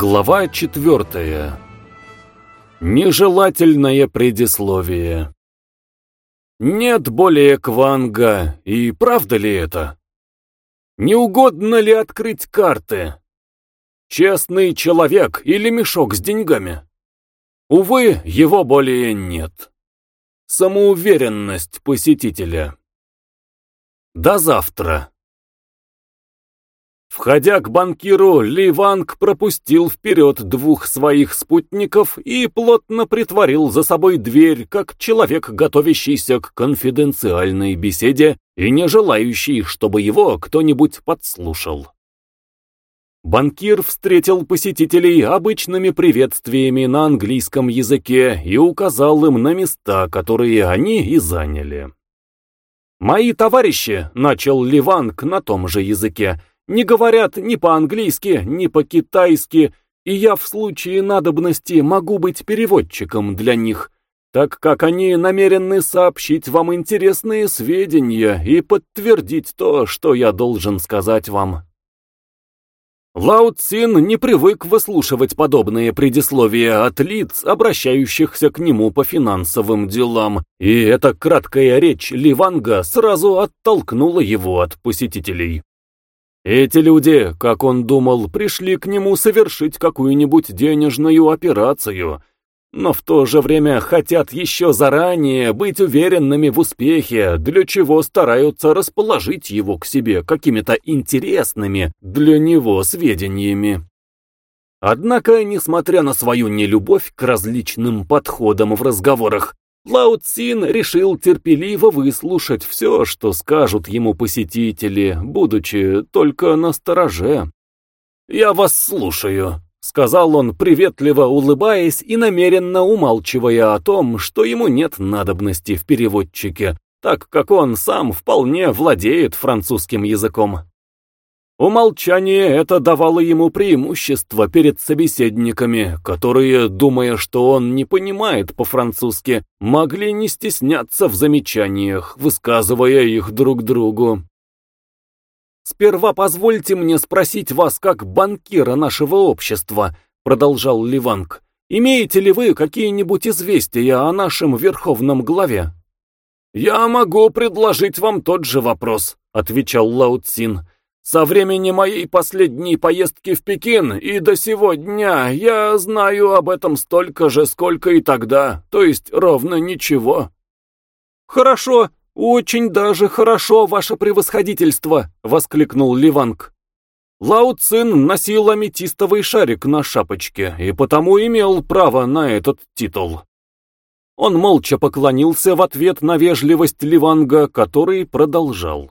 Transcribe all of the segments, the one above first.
Глава четвертая. Нежелательное предисловие. Нет более Кванга, и правда ли это? Не угодно ли открыть карты? Честный человек или мешок с деньгами? Увы, его более нет. Самоуверенность посетителя. До завтра. Входя к банкиру, Ли Ванг пропустил вперед двух своих спутников и плотно притворил за собой дверь, как человек, готовящийся к конфиденциальной беседе и не желающий, чтобы его кто-нибудь подслушал. Банкир встретил посетителей обычными приветствиями на английском языке и указал им на места, которые они и заняли. «Мои товарищи», — начал Ливанг на том же языке, — не говорят ни по-английски, ни по-китайски, и я в случае надобности могу быть переводчиком для них, так как они намерены сообщить вам интересные сведения и подтвердить то, что я должен сказать вам. Лао Цин не привык выслушивать подобные предисловия от лиц, обращающихся к нему по финансовым делам, и эта краткая речь Ливанга сразу оттолкнула его от посетителей. Эти люди, как он думал, пришли к нему совершить какую-нибудь денежную операцию, но в то же время хотят еще заранее быть уверенными в успехе, для чего стараются расположить его к себе какими-то интересными для него сведениями. Однако, несмотря на свою нелюбовь к различным подходам в разговорах, Лао Цин решил терпеливо выслушать все, что скажут ему посетители, будучи только на стороже. «Я вас слушаю», — сказал он, приветливо улыбаясь и намеренно умалчивая о том, что ему нет надобности в переводчике, так как он сам вполне владеет французским языком. Умолчание это давало ему преимущество перед собеседниками, которые, думая, что он не понимает по-французски, могли не стесняться в замечаниях, высказывая их друг другу. «Сперва позвольте мне спросить вас как банкира нашего общества», продолжал Ливанг. «Имеете ли вы какие-нибудь известия о нашем верховном главе?» «Я могу предложить вам тот же вопрос», — отвечал Лао Цин. Со времени моей последней поездки в Пекин и до сего дня я знаю об этом столько же, сколько и тогда, то есть ровно ничего. Хорошо, очень даже хорошо, ваше превосходительство, воскликнул Ливанг. Лао Цин носил аметистовый шарик на шапочке и потому имел право на этот титул. Он молча поклонился в ответ на вежливость Ливанга, который продолжал.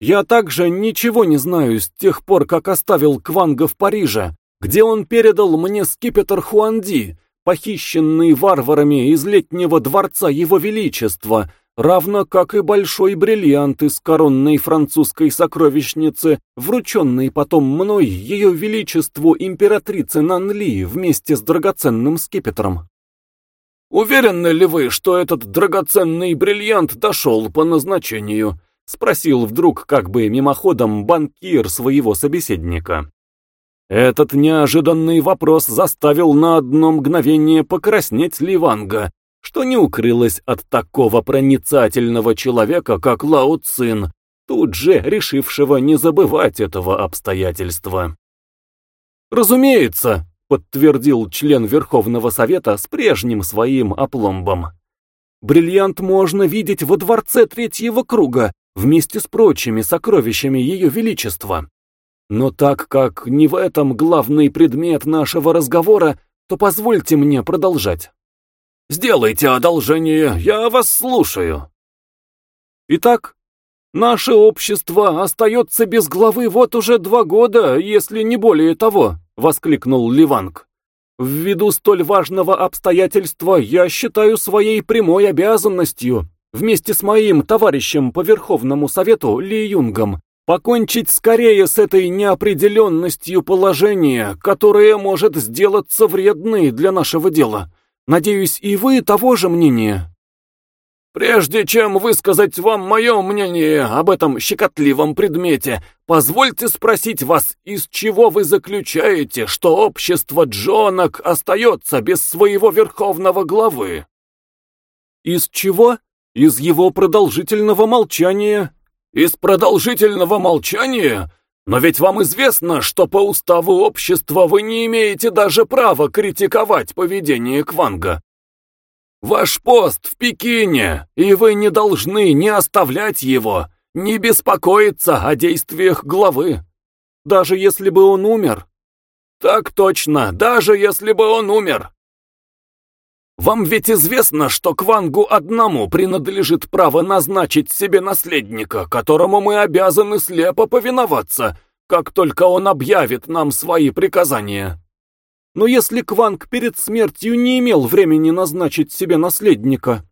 Я также ничего не знаю с тех пор, как оставил Кванга в Париже, где он передал мне скипетр Хуанди, похищенный варварами из летнего дворца Его Величества, равно как и большой бриллиант из коронной французской сокровищницы, врученный потом мной Ее Величеству императрице Нанли вместе с драгоценным скипетром. Уверены ли вы, что этот драгоценный бриллиант дошел по назначению? Спросил вдруг, как бы мимоходом, банкир своего собеседника. Этот неожиданный вопрос заставил на одно мгновение покраснеть Ливанга, что не укрылось от такого проницательного человека, как Лао Цин, тут же решившего не забывать этого обстоятельства. «Разумеется», — подтвердил член Верховного Совета с прежним своим опломбом. «Бриллиант можно видеть во дворце третьего круга, вместе с прочими сокровищами Ее Величества. Но так как не в этом главный предмет нашего разговора, то позвольте мне продолжать. Сделайте одолжение, я вас слушаю. Итак, наше общество остается без главы вот уже два года, если не более того, воскликнул Ливанг. Ввиду столь важного обстоятельства я считаю своей прямой обязанностью вместе с моим товарищем по Верховному Совету Ли Юнгом, покончить скорее с этой неопределенностью положения, которое может сделаться вредной для нашего дела. Надеюсь, и вы того же мнения. Прежде чем высказать вам мое мнение об этом щекотливом предмете, позвольте спросить вас, из чего вы заключаете, что общество Джонок остается без своего верховного главы? Из чего? Из его продолжительного молчания. Из продолжительного молчания? Но ведь вам известно, что по уставу общества вы не имеете даже права критиковать поведение Кванга. Ваш пост в Пекине, и вы не должны ни оставлять его, ни беспокоиться о действиях главы. Даже если бы он умер. Так точно, даже если бы он умер. Вам ведь известно, что Квангу одному принадлежит право назначить себе наследника, которому мы обязаны слепо повиноваться, как только он объявит нам свои приказания. Но если Кванг перед смертью не имел времени назначить себе наследника...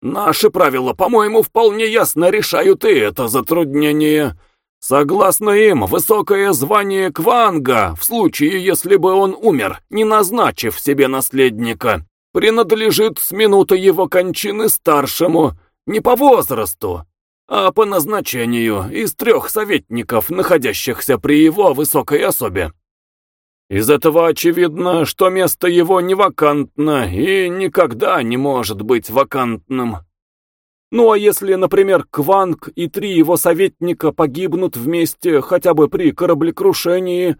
Наши правила, по-моему, вполне ясно решают и это затруднение. Согласно им, высокое звание Кванга, в случае, если бы он умер, не назначив себе наследника, принадлежит с минуты его кончины старшему, не по возрасту, а по назначению из трех советников, находящихся при его высокой особе. Из этого очевидно, что место его не вакантно и никогда не может быть вакантным. Ну а если, например, Кванг и три его советника погибнут вместе хотя бы при кораблекрушении,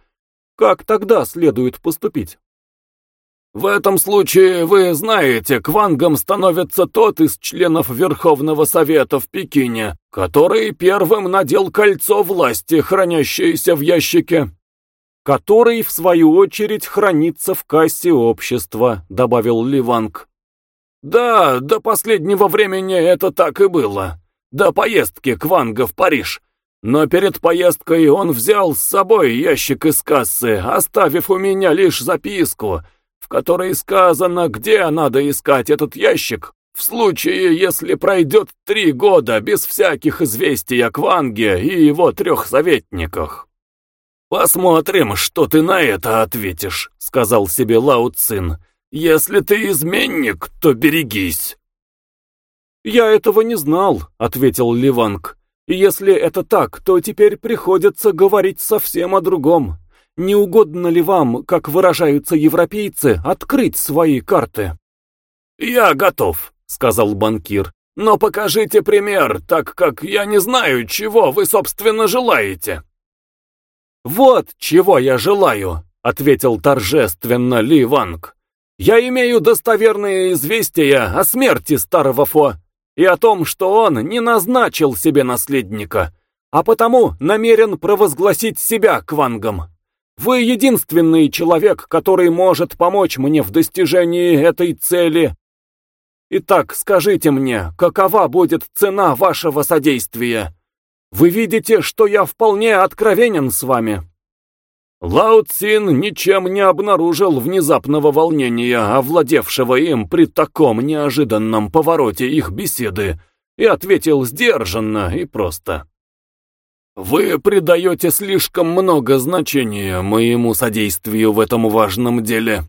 как тогда следует поступить? В этом случае, вы знаете, Квангом становится тот из членов Верховного Совета в Пекине, который первым надел кольцо власти, хранящееся в ящике который, в свою очередь, хранится в кассе общества», — добавил Ливанг. «Да, до последнего времени это так и было. До поездки Кванга в Париж. Но перед поездкой он взял с собой ящик из кассы, оставив у меня лишь записку, в которой сказано, где надо искать этот ящик, в случае, если пройдет три года без всяких известий о Кванге и его трех советниках». «Посмотрим, что ты на это ответишь», — сказал себе Лао Цин. «Если ты изменник, то берегись». «Я этого не знал», — ответил Ливанг. «И если это так, то теперь приходится говорить совсем о другом. Не угодно ли вам, как выражаются европейцы, открыть свои карты?» «Я готов», — сказал банкир. «Но покажите пример, так как я не знаю, чего вы, собственно, желаете». «Вот чего я желаю», — ответил торжественно Ли Ванг. «Я имею достоверные известия о смерти старого Фо и о том, что он не назначил себе наследника, а потому намерен провозгласить себя Квангом. Вы единственный человек, который может помочь мне в достижении этой цели. Итак, скажите мне, какова будет цена вашего содействия?» Вы видите, что я вполне откровенен с вами». Лао Цин ничем не обнаружил внезапного волнения, овладевшего им при таком неожиданном повороте их беседы, и ответил сдержанно и просто. «Вы придаете слишком много значения моему содействию в этом важном деле.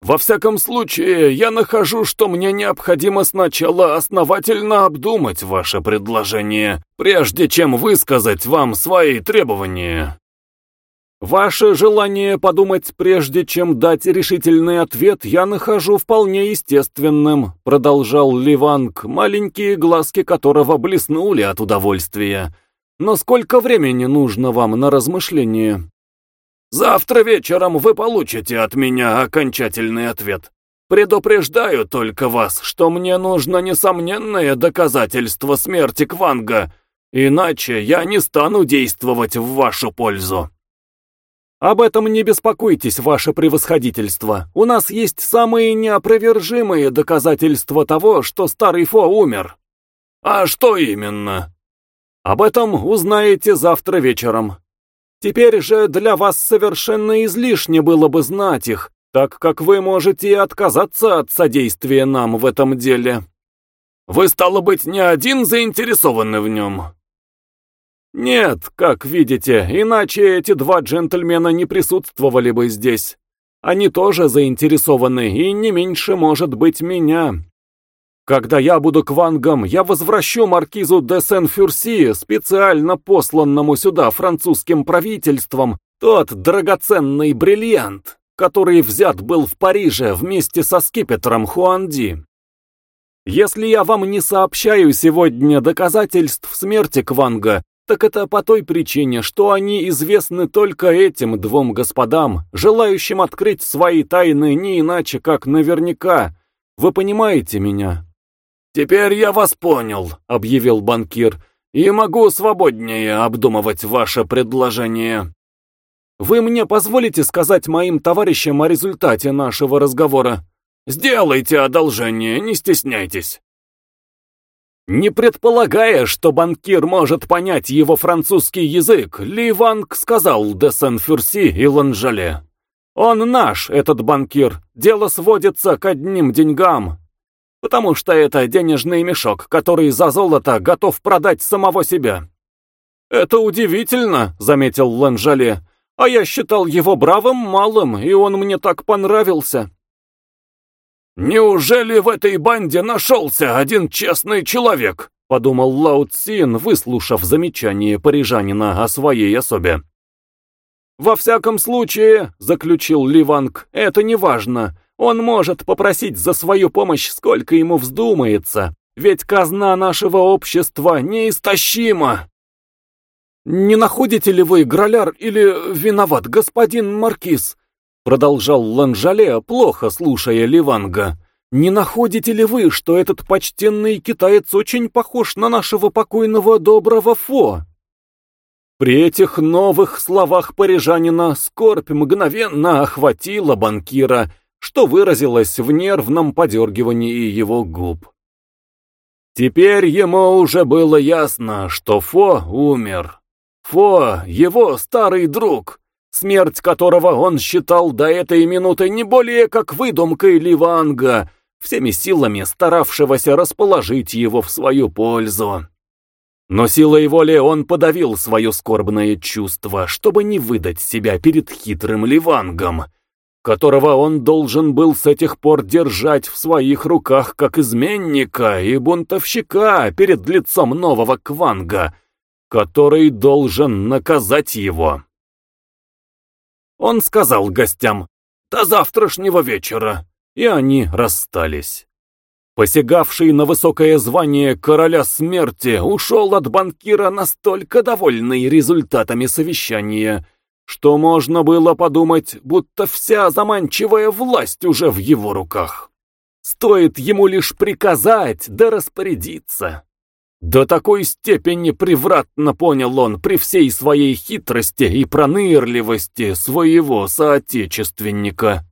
Во всяком случае, я нахожу, что мне необходимо сначала основательно обдумать ваше предложение, прежде чем высказать вам свои требования. Ваше желание подумать, прежде чем дать решительный ответ, я нахожу вполне естественным, продолжал Ливанг, маленькие глазки которого блеснули от удовольствия. Но сколько времени нужно вам на размышление? Завтра вечером вы получите от меня окончательный ответ. Предупреждаю только вас, что мне нужно несомненное доказательство смерти Кванга, иначе я не стану действовать в вашу пользу. Об этом не беспокойтесь, ваше превосходительство. У нас есть самые неопровержимые доказательства того, что старый Фо умер. А что именно? Об этом узнаете завтра вечером. Теперь же для вас совершенно излишне было бы знать их, так как вы можете отказаться от содействия нам в этом деле. Вы, стало быть, не один заинтересованы в нем? Нет, как видите, иначе эти два джентльмена не присутствовали бы здесь. Они тоже заинтересованы, и не меньше, может быть, меня. Когда я буду квангом, я возвращу маркизу де Сен-Фюрси, специально посланному сюда французским правительством, тот драгоценный бриллиант, который взят был в Париже вместе со скипетром Хуанди. Если я вам не сообщаю сегодня доказательств смерти Кванга, так это по той причине, что они известны только этим двум господам, желающим открыть свои тайны не иначе, как наверняка. Вы понимаете меня? «Теперь я вас понял», — объявил банкир, «и могу свободнее обдумывать ваше предложение». «Вы мне позволите сказать моим товарищам о результате нашего разговора?» «Сделайте одолжение, не стесняйтесь». Не предполагая, что банкир может понять его французский язык, Ли Ванг сказал де Сен-Фюрси и Ланжале. «Он наш, этот банкир, дело сводится к одним деньгам, потому что это денежный мешок, который за золото готов продать самого себя. «Это удивительно», — заметил Ланжале, — «а я считал его бравым малым, и он мне так понравился». «Неужели в этой банде нашелся один честный человек?» — подумал Лао Цин, выслушав замечание парижанина о своей особе. «Во всяком случае», — заключил Ливанг, — «это не важно. Он может попросить за свою помощь сколько ему вздумается, ведь казна нашего общества неистощима. «Не находите ли вы, Граляр, или виноват господин Маркиз?» Продолжал Ланжале, плохо слушая Ливанга. «Не находите ли вы, что этот почтенный китаец очень похож на нашего покойного доброго Фо?» При этих новых словах парижанина скорбь мгновенно охватила банкира, что выразилось в нервном подергивании его губ. Теперь ему уже было ясно, что Фо умер. Фо — его старый друг, смерть которого он считал до этой минуты не более как выдумкой Ливанга, всеми силами старавшегося расположить его в свою пользу. Но силой воли он подавил свое скорбное чувство, чтобы не выдать себя перед хитрым Ливангом — которого он должен был с этих пор держать в своих руках как изменника и бунтовщика перед лицом нового Кванга, который должен наказать его. Он сказал гостям «До завтрашнего вечера», и они расстались. Посягавший на высокое звание короля смерти ушел от банкира настолько довольный результатами совещания, что можно было подумать, будто вся заманчивая власть уже в его руках. Стоит ему лишь приказать да распорядиться. До такой степени превратно понял он при всей своей хитрости и пронырливости своего соотечественника.